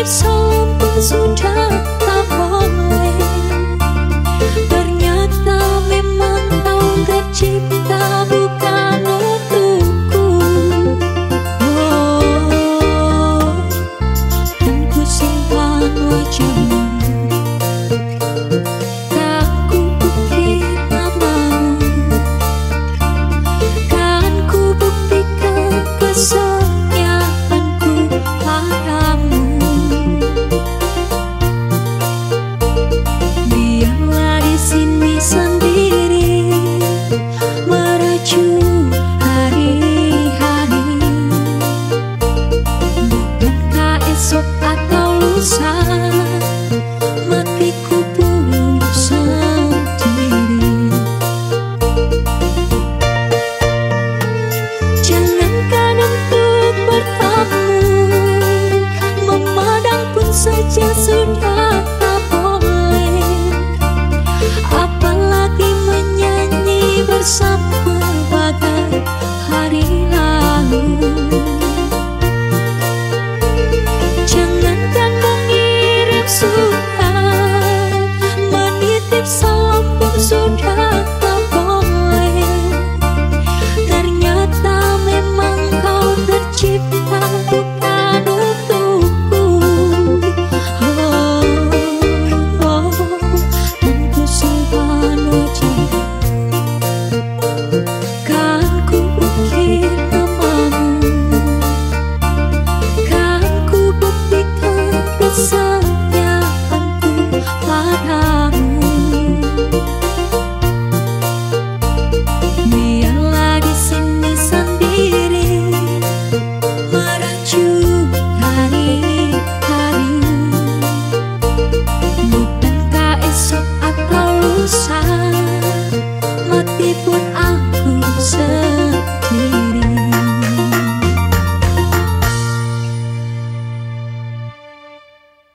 Taip sampun sudah tak boleh Ternyata memang kau tercipta bukan untukku oh, Dan ku simpan wajahmu soon.